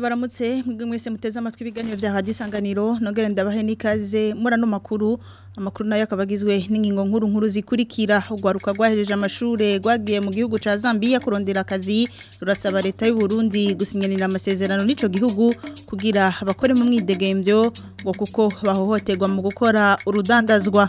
muramutse mwebwe mwese muteze amatwi ibiganiro bya radiyo isanganiro nongere ndabahe n'ikaze muri makuru amakuru nayo akaba agizwe n'ingingo nkuru nkuru zikurikira urwaruka rwahereje amashuri rwagiye mu gihugu cya Zambia kurondera akazi rurasaba leta y'u Burundi gusinyanira amasezerano n'icyo gihugu kugira abakore mu mwidegembyo ngo kuko bahohoterwa mu gukora urudandazwa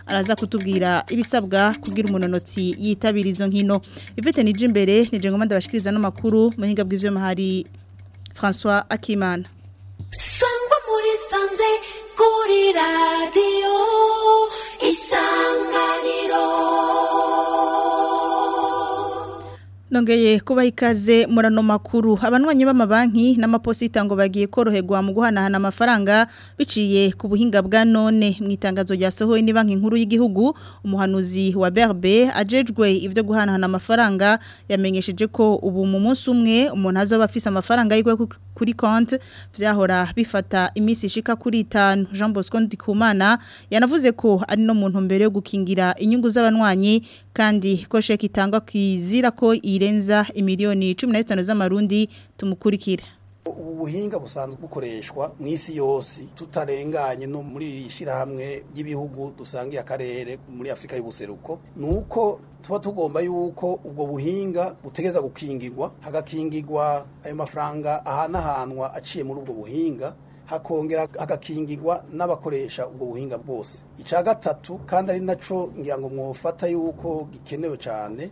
araza kutubwira ibisabwa kugira umunonotsi y'abarokotsi yitabira izo nkino ivete nije imbere nije ngoma ndabashikiriza n'amakuru mu hinga bw'ivyo mahari François Akimana Sangwa muri sanze kuri radio isanganiro Nongeye kubaha ikaze muri makuru abanywanyi b'amabanki n'amaposita ngo bagiye koroherwa mu guhanahana amafaranga biciye ku buhinga bwa none mu itangazo ryasohowe ni banki nkuru y'igihugu umuhanuzi wa Berbe ajejwe ibyo guhanahana amafaranga yamenyesheje ko ubu mu munsi umwe umuntu azaba afise amafaranga yigwe kuri konti byahora bifata iminsi ishika kuri itanu jean bosco ndikumana yanavuze ko ari no mu mbere yo gukingira inyungu z'abanywanyi kandi ko sheki itangwa kwizira ko irenza imiliyoni cumi na z'amarundi tumukurikira ubuhinga busanzwe bukoreshwa mu isi yose tutarenganye no muri iri shyirahamwe ry'ibihugu dusangiye akarere muri afurika y'ubuseruko ni uko tuba tugomba yuko ubwo buhinga butegeza gukingirwa hagakingirwa ayo mafaranga ahanahanwa aciye muri ubwo buhinga hakongera hagakingirwa n'abakoresha ubwo buhinga bwose icya gatatu kandi ari nacyo ngira ngo mwofata yuko gikenewe cyane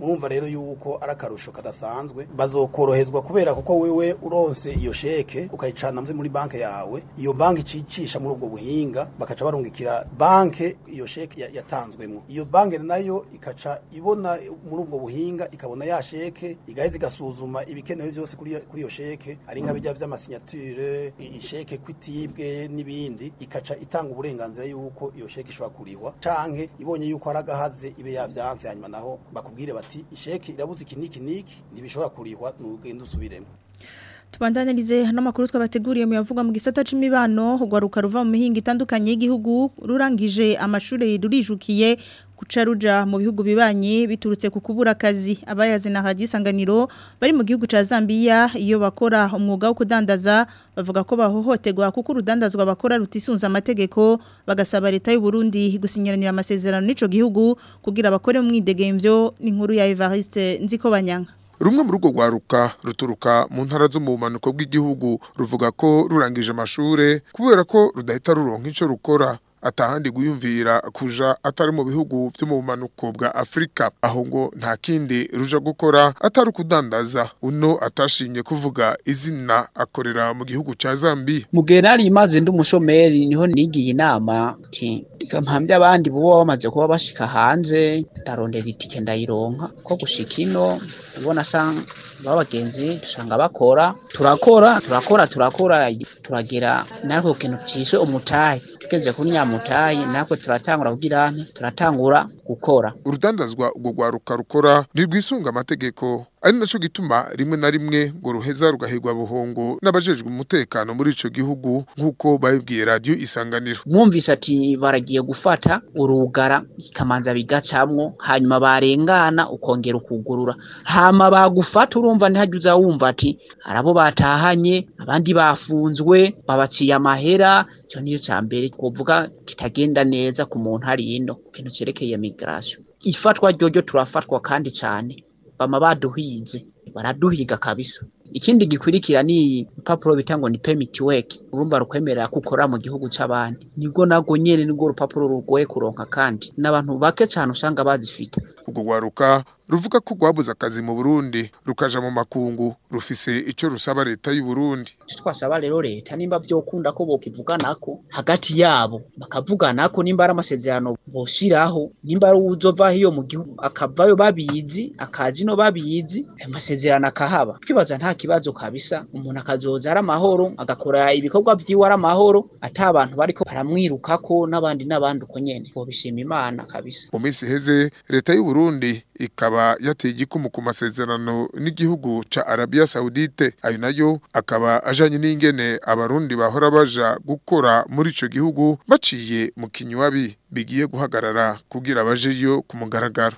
murumva rero yuko ari akarusho kadasanzwe bazokorohezwa kubera kuko wewe uronse iyo sheke ukayicana muri banki yawe iyo banki icicisha muri ubwo buhinga bakaca barungikira banke iyo sheke yatanzwemo iyo banki nayo ikaca ibona muri ubwo buhinga ikabona ya sheke igaheza igasuzuma ibikenewe byose kuri iyo sheke ari nka bijya by'amasinyature isheke kwitibwe n'ibindi ikaca itanga uburenganzira yuko iyo sheke ishobora kurihwa canke ibonye ubonye yuko hari ibe yabyanze hanyuma naho bakubwire bati isheke irabuze iki niki niki ntibishobora kurihwa ntugende usubiremo tubandanirize hano twabateguriye mu yavuga mu gisata c'imibano rwaruka ruva mu mihinga itandukanye y'igihugu rurangije amashuri rurijukiye guca ruja mu bihugu bibanye biturutse ku kubura akazi abayazina hagisanganiro bari mu gihugu cya Zambia iyo bakora umwuga wo kudandaza bavuga ko bahohoterwa kuko urudandazwa bakora rutisunza amategeko bagasaba leta y'u Burundi gusinyiranira amasezerano n'ico gihugu kugira bakore mu mwidegemvyo n'inkuru ya Evariste Nziko Banyanga rumwe muri urwo rwaruka ruturuka mu ntara zo mu bumanuko bw'igihugu ruvuga ko rurangije amashure kubera ko rudahita ruronka ico rukora atahandi guyumvira kuja atari mu bihugu byo mu bumanuko bwa Afrika aho ngo nta kindi ruja gukora atari kudandaza uno atashimye kuvuga izina akorera mu gihugu ca Zambia Mugenari imaze ndumushomeri niho nigiye inama ati abandi bo bamaze kuba bashika hanze ndarondera itike ndayironka ko gushika ino ubona asanga babagenzi dusanga bakora turakora turakora turakora turagera narwo kintu cishe umutahe tugeze kuri nyamutayi nako turatangura kugira turatangura gukora urudandazwa urwo rwaruka rukora ni rwisunga amategeko ari naco gituma rimwe na rimwe ngo ruheza rugahigwa buhongo n'abajejwe umutekano muri ico gihugu nk'uko babibwiye radio isanganiro mwumvise ati baragiye gufata urugara ikamanza bigacamwo hanyuma barengana ukongera ukugurura hama bagufata urumva ntihajya uza wumva ati arabo batahanye abandi bafunzwe babaciye amahera icyo niyo cyambere twovuga kitagenda neza ku muntu hari ino kintu cerekeye migration ifatwa ryojo turafatwa kandi cyane bama baduhize baraduhiga kabisa ikindi gikurikira ni urupapuro bita ngo ni permit work urumva rukwemerera ko ukora mu gihugu cy'abandi nibwo nago nyene nirwo urupapuro rugoye kuronka kandi n'abantu bake cyane usanga bazifite ubwo gwaruka ruvuga ko rwabuze akazi mu Burundi rukaja mu makungu rufise ico rusaba leta y'u Burundi twasaba rero leta nimba byokunda ko bokivuganako hagati yabo bakavuganako nimba ari amasezerano boshiraho nimba ari uzovaho iyo mu gihugu akavayo babizi akazi no babizi amasezerano akahaba twibaza nta kibazo kabisa umuntu akazoza ari amahoro agakora ibikorwa vyiwe ari amahoro ata abantu bariko ko n'abandi n'abandi uko nyene bobishima imana kabisa mu minsi heze leta y'u Burundi ikaba yateye igikumu ku masezerano n'igihugu ca Arabiya Saudite ayo nayo akaba ajanye n'ingene abarundi bahora baja gukora muri icyo gihugu baciye mu kinywabi bigiye guhagarara kugira bajeyo ku mugaragaro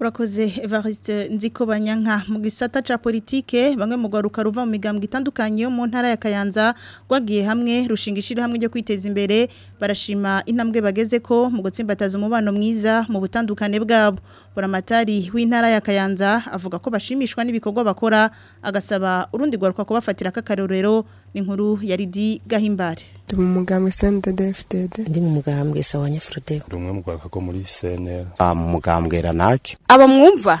urakoze evariste nzikobanyanka mu gisata cya politike bamwe mu rwaruka ruva mu migambwe itandukanye yo mu ntara ya kayanza rwagiye hamwe rushinga hamwe ryo kwiteza imbere barashima intambwe bageze ko mu gutsimbataza umubano mwiza mu butandukane bwabo buramatari w'intara ya kayanza avuga ko bashimishwa n'ibikorwa bakora agasaba urundi rwaruka kubafatira k'akarorero inkuru ya Lidi Gahimbare ndi mu mugambwe cndd ndi mu mugambwe sawa nyafurode ndi umwe mu gwaruka ko muri CNL ah mu mugambwe ranake abamwumva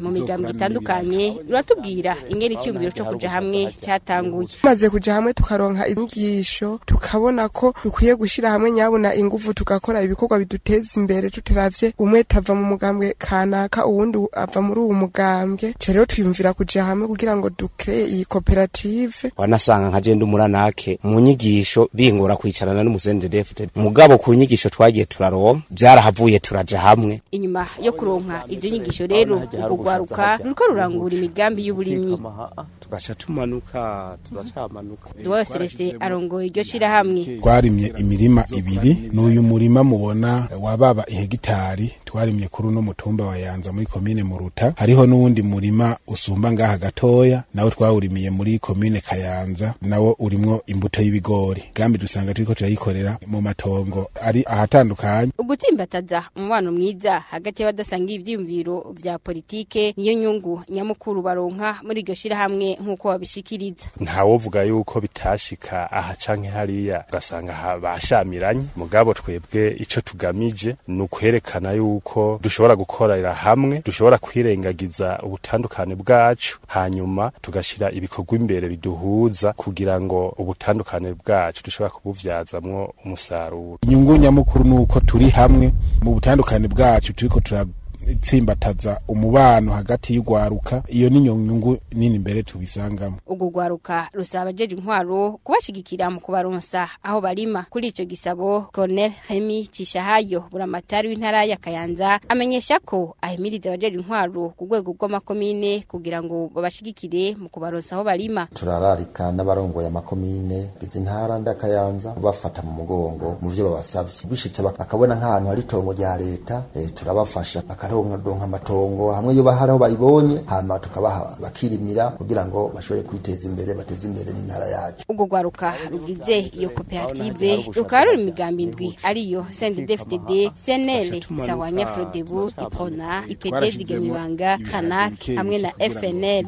mu migambwe itandukanye ruratubwira ingene icyuma ikirangiro cyo kujya hamwe cyatanguye maze kujya hamwe tukaronka inyigisho tukabona ko dukwiye gushyira hamwe nyabona ingufu tukakora ibikorwa biduteza imbere tuterabye umwe tava mu mugambwe kanaka uwundi ava muri uwo mugambwe rero twiyumvira kujya hamwe kugira ngo dukreye iyi koperative wanasanga nkagenda genda umuranake mu nyigisho bingora kwicarana n'umusendedefuted mugabo ku nyigisho twagiye turaronka byarahavuye turajya hamwe inyuma yo kuronka ibyo nyigisho rero urwo rwaruka ruriko rurangura imigambi y'uburimyi tugaca tumanuka turacamanuka duwa Celestin arongoye iryo shirahamwe twarimye imirima ibiri n'uyu murima mubona eh, wababa ihegitari twarimye kuri uno mutumba wa muri komine Muruta hariho n'uwundi murima usumba ngaha gatoya nawo twawurimiye muri komine Kayanza nawo urimwo imbuto y'ibigori gambi dusanga turiko turayikorera mu matongo ari ahatandukanye ugutsimbataza umubano mwiza hagati y'abadasanga ivyiyumviro vya politike niyo nyungu nyamukuru baronka muri iryo shirahamwe nk'uko babishikiriza ntawovuga yuko bitashika aha canke hariya ugasanga bashamiranye mugabo twebwe ico tugamije ni ukwerekana yuko yuko dushobora gukorera hamwe dushobora kwirengagiza ubutandukane bwacu hanyuma tugashyira ibikorwa imbere biduhuza kugira ngo ubutandukane bwacu dushobora kubuvyazamwo umusaruro inyungu nyamukuru ni uko turi hamwe mu butandukane bwacu turiko itsimbataza umubano hagati y'ugwaruka iyo ni nyungu nini mbere tubisangamo ubwo gwaruka rusaba abajeje intwaro kubashigikira mu kubaronsa aho barima kuri icyo gisabo Colonel Remy Cishahayo buramatari w'intara ya Kayanza amenyesha ko ahimiriza abajeje intwaro ku rwego rw'amakomine kugira ngo babashyigikire mu kubaronsa aho barima turararika n'abarongoye amakomine izintara ndakayanza bafata mu mugongo mu byo babasabye bishitse bakabona nk'ahantu hari tongo rya leta eh, turabafasha bakaro baronka amatongo hamwe yo bahari aho bayibonye hama tukabaha bakirimira kugira ngo bashobore kwiteza imbere bateze imbere n'intara yacu ubwo rwaruka rugize iyo koperative rukaba ruri imigambi indwi ariyo sendefdd senere sawa nyafurodebu ipona ipedezige mibanga kanaki hamwe na fnl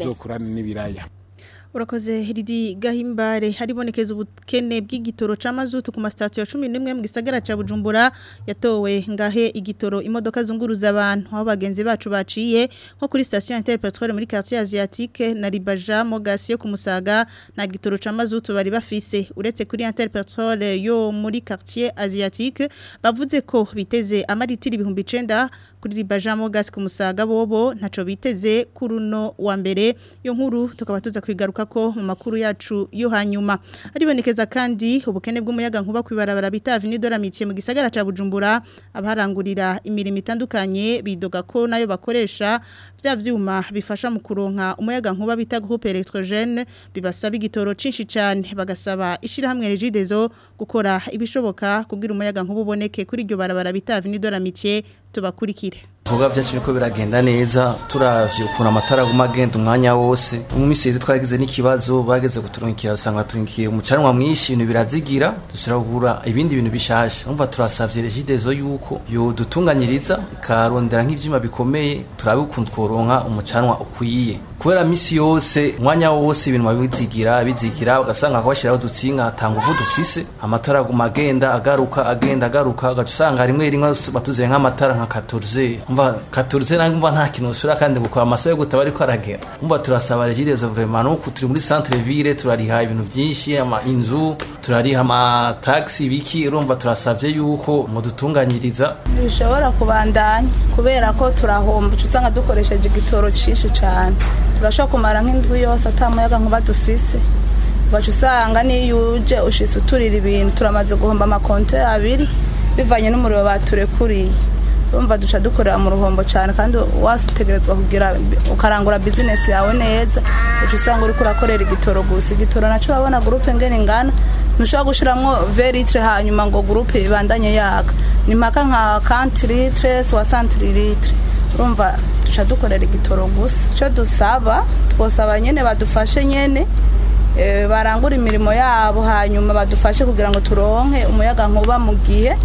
urakoze hiridi gahimbare haribonekeza ubukene bw'igitoro cy'amazutu ku masitasiyo cumi n'imwe mu gisagara cya bujumbura yatowe ngahe igitoro imodoka zunguruza abantu aho bagenzi bacu baciye nko kuri sitasiyo ya interineti muri karitsiye aziyatike na ribaja mogasi yo kumusaga nta gitoro cy'amazutu bari bafise uretse kuri interineti yo muri karitsiye aziyatike bavuze ko biteze amalitiro ibihumbi icenda kuririmba jamo gasike umusaga bobo ntaco biteze kuri wa mbere iyo nkuru tukaba tuza kwigaruka ko mu makuru yacu yo hanyuma aribonekeza kandi ubukene bw'umuyaga nkuba kwibarabara bita avenidora mitiye mu gisagara ca Bujumbura abaharangurira imirimo itandukanye bidoga ko nayo bakoresha bya byuma bifasha mu kuronka umuyaga nkuba bita groupe électrogène bibasaba igitoro cinshi cyane bagasaba ishirahamwe Regideso gukora ibishoboka kugira umuyaga nkuba uboneke kuri iryo barabara bita Avenue de tubakurikire ibikorwa byacu biriko biragenda neza turavye ukuntu amatara aguma agenda umwanya wose mu misi yeze twaragize n'ikibazo bageze kuturungikira usanga turungikiye umucanwa mwinshi ibintu birazigira dusubira ibindi bintu bishasha umva turasavye regidezo yuko yodutunganyiriza ikarondera nk'ivyuma bikomeye turabe ukuntu tworonka umucanwa ukwiye kubera misi yose umwanya wose ibintu babizigira bizigira ugasanga kubashyiraho udutsinga atanguvu dufise amatara aguma agenda agaruka agenda agaruka ugaca usanga rimwe rimwe batuzeye nk'amatara nka katorze umva katorze nange umva nta kintu usura kandi kwa amasaha yo gutaba ariko aragera umva turasaba regirezo vrema nuko turi muri centre ville turariha ibintu byinshi ama inzu turariha ama taxi biki urumva turasavye yuko mudutunganyiriza bishobora kubandanya kubera ko turahomba usanga dukoresheje igitoro cinshi cyane turashobora kumara nk'indwi yose atamuyaga nkuba dufise ugaca usanga n'iyo uje ushise uturira ibintu turamaze guhomba amakonte abiri bivanye n'umuriro baturekuriye urumva duca dukorera mu ruhombo cyane kandi wategerezwa kugira ukarangura bizinesi yawe neza uca usanga uri kurakorera igitoro gusa igitoro nacyo urabona gurupe ngeni ingana ntushobora gushyiramo veritire hanyuma ngo gurupe ibandanye yaka ni mpaka nka kantiritre suwa santirilitre urumva duca dukorera igitoro gusa icyo dusaba twosaba nyine badufashe nyine eh, barangura imirimo yabo hanyuma badufashe kugira ngo turonke umuyaga nkuba mu gihe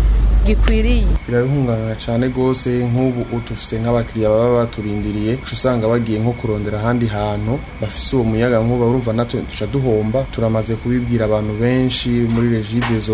gikwiriye birabihungabana cyane rwose nk'ubu utufise nk'abakiriya baba baturindiriye usanga bagiye nko kurondera ahandi hantu bafise uwo muyaga nk'ubu urumva natwe duhomba turamaze kubibwira abantu benshi muri regidezo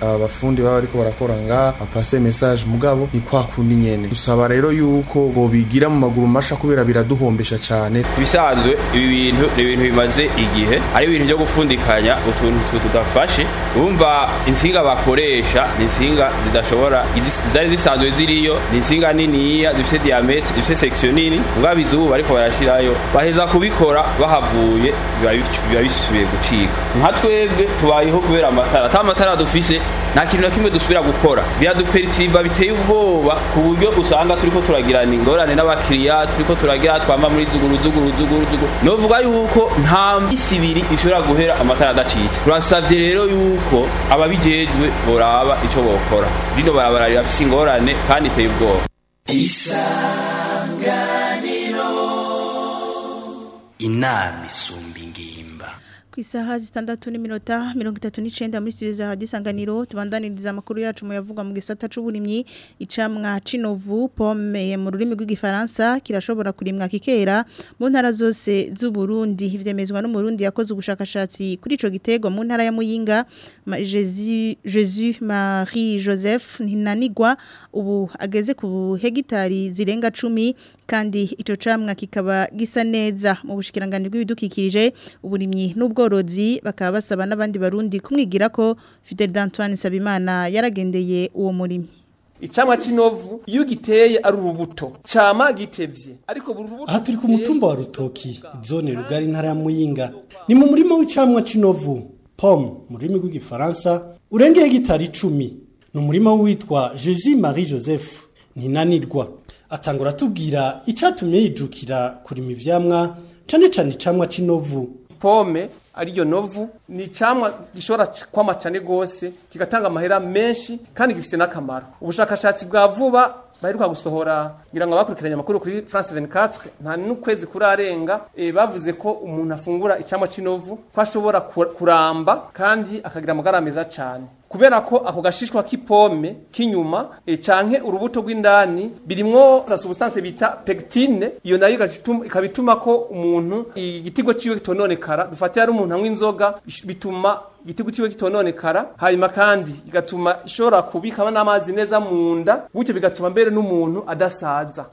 abafundi baba ariko barakora ngaha bapase message mugabo ni kwa kundi nyene dusaba rero yuko bobigira mu maguru masha kubera biraduhombesha cyane bisanzwe ibi bintu ibintu bimaze igihe ari ibintu byo gufundikanya utuntu tudafashe urumva insinga bakoresha ni insinga zidashobora zari zisanzwe ziriyo ni insinga niniya zifite diametre zifite section nini mugabo izuba ariko barashirayo baheza kubikora bahavuye biba bisubiye gucika nka twebwe tubayeho kubera amatara ata amatara dufise nta kintu na kimwe dusubira gukora biraduperitriba biteye ubwoba ku buryo usanga turiko turagirana ingorane n'abakiriya turiko turagira twamba muri zuguru zuguru zuguru zuguru novuga yuko nta isi ibiri ishobora guhera amatara adacitse turasavye rero yuko ariko ababijejwe boraba ico bokora rino barabara rirafise ingorane kandi iteye ubwoba isanganiro inama isumba ingimba ku isaha zitandatu n'iminota mirongo itatu n'icyenda muri studio za gisanganiro tubandaniriza amakuru yacu mu yavugwa mu gisata c'uburimyi icamwa cinovu pomme mu rurimi rw'igifaransa kirashobora kurimwa kikera mu ntara zose z'u Burundi ivyemezwa n'umurundi yakoze ubushakashatsi kuri ico gitego mu ntara ya Muyinga Jesus Marie Joseph Ntinanigwa ubu ageze ku hegitari zirenga cumi kandi ico camwa kikaba gisa neza mu bushikiranganje bw'ibidukikije uburimyi n'ubwo n'ubworozi bakaba basaba n'abandi barundi kumwigira ko Fidel Antoine Sabimana yaragendeye uwo murimo icamwa c'inovu iyo giteye ari urubuto cama gitevye ariko burubuto aha turi ku mutumba wa rutoki zone rugari ntara ya muyinga ni mu murima w'icamwa c'inovu pome mu rurimi rw'igifaransa urengeye gitari icumi ni umurima witwa jesus marie joseph ntinanirwa atangura atubwira icatumye yijukira kurima ivyamwa cane cane icamwa c'inovu pome ariyo novu ni icyamwa gishobora kwama cyane rwose kigatanga amahera menshi kandi gifite n'akamaro ubushakashatsi bwa vuba baheruka gusohora ngira ngo abakurikiranye amakuru kuri France 24 nta n'ukwezi kurarenga e, bavuze ko umuntu afungura icyamwa cy'inovu ko ashobora kuramba kandi akagira amagara meza cyane kubera ko ako gashishwa k'ipome k'inyuma eh, canke urubuto rw'indani birimwo za substance bita pectine iyo nayo ikaba ituma ko umuntu igitigo ciwe kitononekara dufate yari umuntu anywa bituma igitigo ciwe kitononekara hanyuma kandi igatuma ishobora kubikama n'amazi neza mu nda gutyo bigatuma mbere n'umuntu adasaza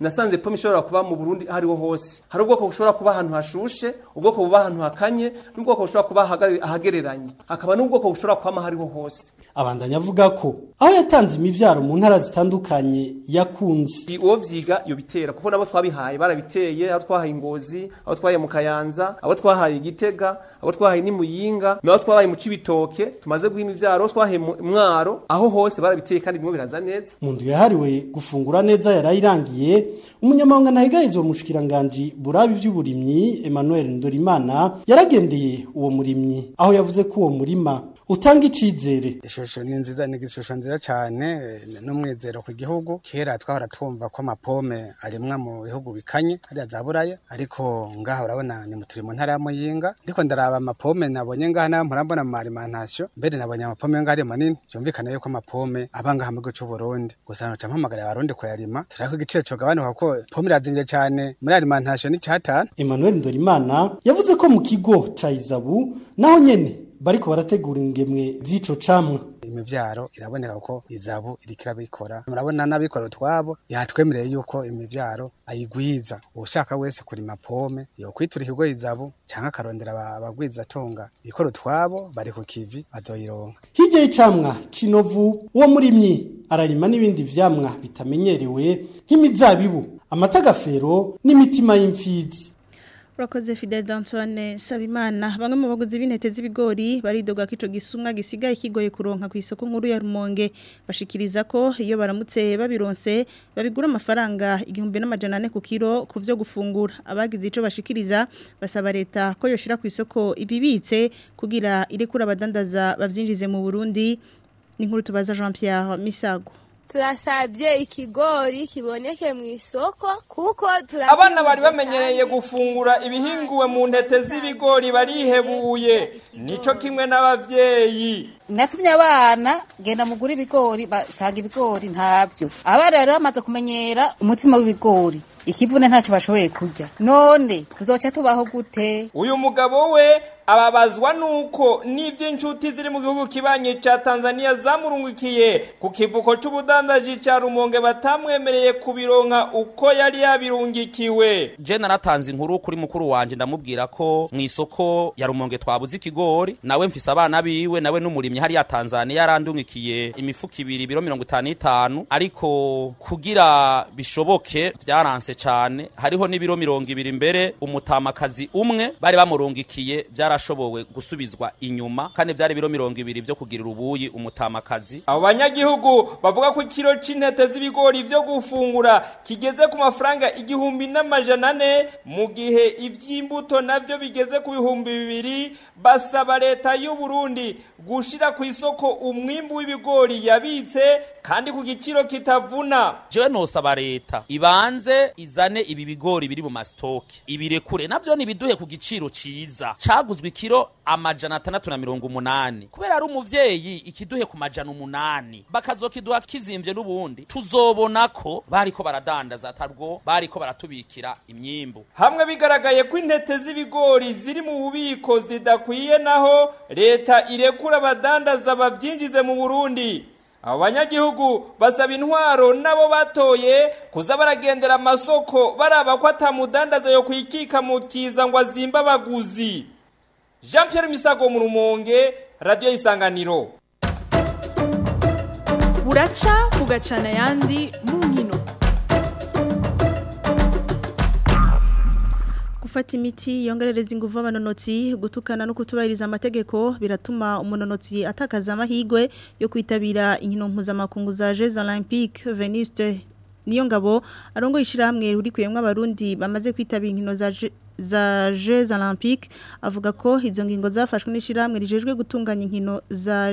nasanze pome ishobora kuba mu Burundi hariho hose hari ubwoko bushobora kuba ahantu hashushe ubwoko buba ahantu hakanye n'ubwoko bushobora kuba ahagereranye hakaba n'ubwoko bushobora kuba hariho hose abandanya avuga ko aho yatanze imibyaro byaro mu ntara zitandukanye yakunze uwo byiga iyo bitera kuko nabo twabihaye barabiteye aho twahaye ingozi aho twahaye mu kayanza aho twahaye igitega aho twahaye n'imuyinga naho twahaye mu cibitoke tumaze guhima ibyaro aho twahaye mwaro aho hose barabiteye kandi bimwe biraza neza mu nzu yahariwe gufungura neza yarayirangiye umunyamahanga nahigarizwa mu bushikiranganji burabi by'uburimyi Emmanuel Ndorimana yaragendeye uwo murimyi aho yavuze ko uwo murima utanga icyizere ishusho ni nziza ni ishusho nziza cyane n'umwizero ku gihugu kera twahora twumva ko amapome arimwa mu bihugu bikanye hariya za buraya ariko ngaha urabona ni turi mu ntara ya muyinga ariko ndaraba amapome nabonye ngaha nayo murambona mu marimantasiyo mbere nabonye amapome ngaha ari manini byumvikana yuko amapome aba ngaha mu gihugu cy'u Burundi gusa nta mpamagara abarundi kuyarima turako igiciro cyo gabanuka pome irazimvye cyane muri arimantasiyo ni cyatanu Emmanuel Ndorimana yavuze ko mu kigo ca Izabu naho nyene bariko barategura ingemwe z'ico camwa imivyaro iraboneka ko izabu irikira bikora murabona n'abikora utwabo yatwemereye yuko imivyaro ayigwiza ushaka wese kurima pome yo kwiturikirwe izabu canka akarondera abagwiza tunga bikora utwabo bari ku kivi bazoyironka hirya y'icamwa cinovu uwo murimyi ararima n'ibindi vyamwa bitamenyerewe nk'imizabibu amatagafero n'imitima y'imfizi urakoze fidel d'antoine sabimana bamwe mu baguzi b'intete z'ibigori baridoga ko icyo gisumwa gisigaye kigoye kuronka ku isoko nkuru ya rumonge bashikiriza ko iyo baramutse babironse babigura amafaranga igihumbi n'amajana ane ku kiro ku vyo gufungura abagize icyo bashikiriza basaba leta ko yoshira ku isoko ibibitse kugira irekura abadandaza babyinjize mu burundi ni nkuru tubaza jean Pierre misago turasabye ikigori kiboneke mu isoko kuko abana bari bamenyereye gufungura ibihinguwe mu ntete z'ibigori barihebuye nicyo kimwe n'ababyeyi natumye abana genda mugura ibigori basanga ibigori ntabyo abana rero bamaze kumenyera umutsima w'ibigori ikivune ntacyo bashoboye kujya none tuzoca tubaho gute uyu mugabo we ababazwa nuko n'ibyo inshuti ziri mu gihugu kibanye cya tanzania zamurungukiye ku kivuko cy'ubudandaji cya rumonge batamwemereye kubironka uko yari yabirungikiwe je naratanze inkuru kuri mukuru wanjye ndamubwira ko mu isoko ya rumonge twabuze ikigori nawe mfise abana biwe nawe n'umurimyi hariya tanzania yarandungikiye imifuka ibiri biro mirongo itanu n'itanu ariko kugira bishoboke vyaranse cyane hariho n'ibiro mirongo ibiri mbere umutamakazi umwe bari bamurungikiye vyara byarashobowe gusubizwa inyuma kandi byari biro mirongo ibiri byo kugirira ubuyi umutamakazi abo banyagihugu bavuga ko ikiro c'intete z'ibigori byo gufungura kigeze ku mafaranga igihumbi n'amajana ane mu gihe ibyimbuto nabyo bigeze ku bihumbi bibiri basaba leta y'u Burundi gushira ku isoko umwimbu w'ibigori yabitse kandi ku giciro kitavuna jewe nosaba leta ibanze izane ibi bigori biri mu mastoki ibirekure nabyo nibiduhe ku giciro cyiza caguzwe iguzwe ikiro amajana atandatu na mirongo umunani kubera ari umubyeyi ikiduhe ku majana umunani bakazokiduha kizimbye n'ubundi tuzobona ko bariko baradandaza atarwo bariko baratubikira imyimbu hamwe bigaragaye ko intete z'ibigori ziri mu bubiko zidakwiye naho leta irekura abadandaza bavyinjize mu Burundi abo banyagihugu basaba intwaro nabo batoye kuza baragendera amasoko baraba ko atamudandaza yo kwikika mu kiza ngo azimba abaguzi jean Pierre misago murumonge rumonge radiyo y'isanganiro buraca bugacana ayandi gufata imiti yongerereza ingufu abanonotsi gutukana no kutubahiriza amategeko biratuma umunonotsi atakaza amahirwe yo kwitabira inkino mpuzamakungu za Jeux Olympiques Veniste niyo ngabo arongo ishyirahamwe ruri abarundi bamaze kwitabira inkino za za Jeux Olympique avuga ko izo ngingo zafashwe n'ishyirahamwe rijejwe gutunganya inkino za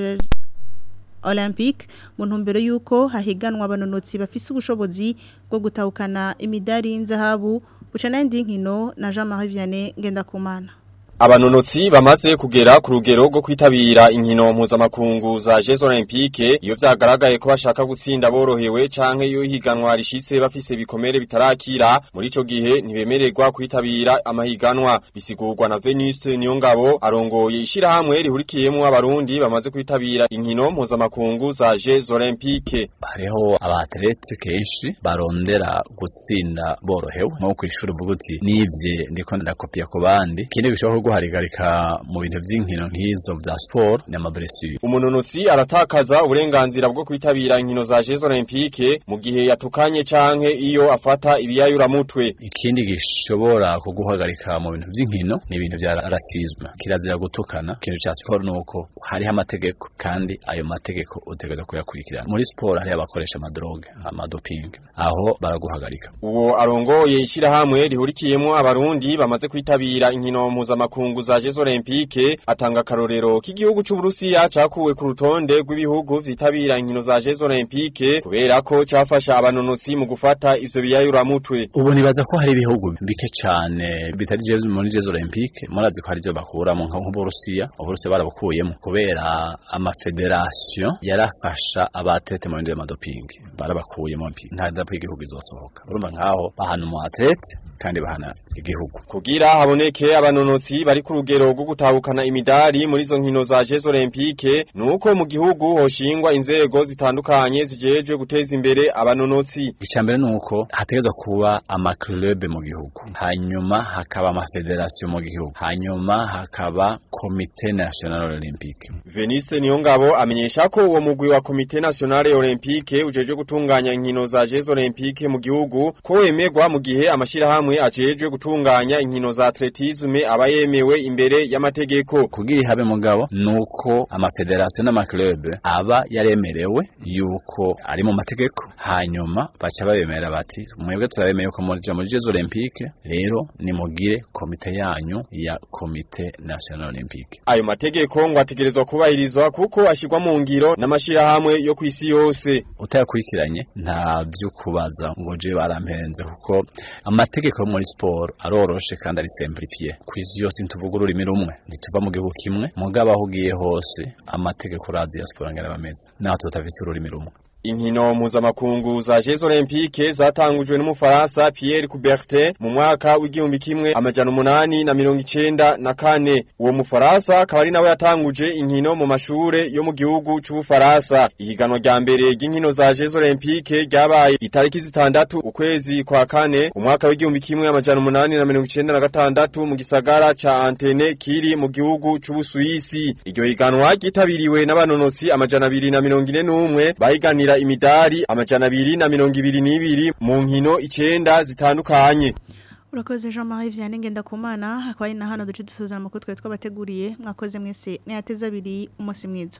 Olympique mu ntumbero y'uko hahiganwa abanonotsi bafise ubushobozi bwo gutahukana imidari y'inzahabu buca n'indi nkino na Jean Marie Vianney Ngendakumana abanonotsi bamaze kugera ku rugero rwo kwitabira inkino mpuzamakungu za Jeux Olympique iyo byagaragaye ko bashaka gutsinda borohewe canke iyo higanwa rishitse bafise ibikomere bitarakira muri icyo gihe ntibemererwa kwitabira amahiganwa bisigurwa na Veniste ngabo arongoye Ishyirahamwe rihurikiyemo abarundi bamaze kwitabira inkino mpuzamakungu za Jeux Olympique hariho abatlete kenshi barondera gutsinda borohewe nko kwishura uvuguti nivye ndiko ndakopia ku bandi kindi bishobora guharigarika mu bintu by'inkino nk'izo bya siporo ni amaburesiyo umununutsi aratakaza uburenganzira bwo kwitabira inkino za jezi olympique mu gihe yatukanye canke iyo afata ibiyayuramutwe ikindi gishobora kuguhagarika mu bintu by'inkino ni ibintu bya rasizme kirazira gutukana ikintu cya siporo nuko hariho amategeko kandi ayo mategeko utegereza kuyakurikirana muri siporo hari abakoresha amadroge amadopingi aho baraguhagarika uwo arongoye ishyirahamwe rihurikiyemo abarundi bamaze kwitabira inkino mpuzamakuru kungu za Jezo Olympique atanga karorero k'igihugu cy'u Burusiya cakuwe ku rutonde rw'ibihugu vyitabira inkino za Jeux Olympique kubera ko cafasha abanonotsi mu gufata ivyo biyayura mutwe ubu nibaza ko hari ibihugu bike cane bitari Jeux muri Jeux Olympique murazi ko hari ivyo bakuramo nka Burusiya Uburusiya barabukuyemo kubera amafederation yarafasha abatete mu bintu by'amadoping barabakuyemo nta dapo y'igihugu izosohoka urumva nkaho bahana umuatlete kandi bahana igihugu kugira haboneke abanonotsi bari ku rugero rwo gutahukana imidari muri zo nkino za Jeux Olympique nuko mu gihugu hoshingwa inzego zitandukanye zijejwe guteza imbere abanonotsi icambere nuko hategezwa kuba ama club mu gihugu hanyuma hakaba ama federation mu gihugu hanyuma hakaba komite National Olympique Venice Niyongabo amenyesha ko uwo mugwi wa Komite National Olympique ujeje gutunganya inkino za Jeux Olympique mu gihugu ko wemegwa mu gihe amashyirahamwe ajejwe gutunganya inkino za atletisme abayeme yemewe imbere y'amategeko kugira ihabe mugabo nuko amafederasiyo n'amaklube aba yaremerewe yuko ari mu mategeko hanyuma baca babemera bati mwebwe turabemeye ko muri jeux olympique rero nimugire komite yanyu ya komite national olympique ayo mategeko ngo ategerezwa kubahirizwa kuko ashigwa mu ngiro hamwe yo kwisi yose utayakurikiranye nta byukubaza ngo je barampenze kuko amategeko yo muri siporo aroroshe kandi ari simplifier kwisi yose sintuvuga ururimi rumwe ntituva mu gihugu kimwe mugabo aho ugiye hose amategeko ura diyasporo ngera bameze naho tutavise ururimi rumwe Inkino mpuzamakungu za Jeux Olympique zatangujwe n'umufaransa Pierre Coubertin mu mwaka w'igihumbi kimwe amajyana umunani na mirongo icyenda na kane uwo mufaransa akaba ari nawe yatanguje inkino mu mashure yo mu gihugu c'ubufaransa ihiganwa rya mbere ry'inkino za Jeux Olympique ryabaye itariki zitandatu ukwezi kwa kane umwaka w'igihumbi kimwe amajana umunani na mirongo icyenda na gatandatu mu gisagara ca Antene kiri mu gihugu c'ubusuwisi iryo higanwa ryitabiriwe n'abanonosi amajana abiri na mirongo ine n'umwe bahiganira imidari amajana abiri na mirongo ibiri n'ibiri mu nkino icyenda zitandukanye urakoze jean marie vianney ngendakumana akaba ari na hano duce dusuza amakuru twari twabateguriye mwakoze mwese mwayateze abiri umunsi mwiza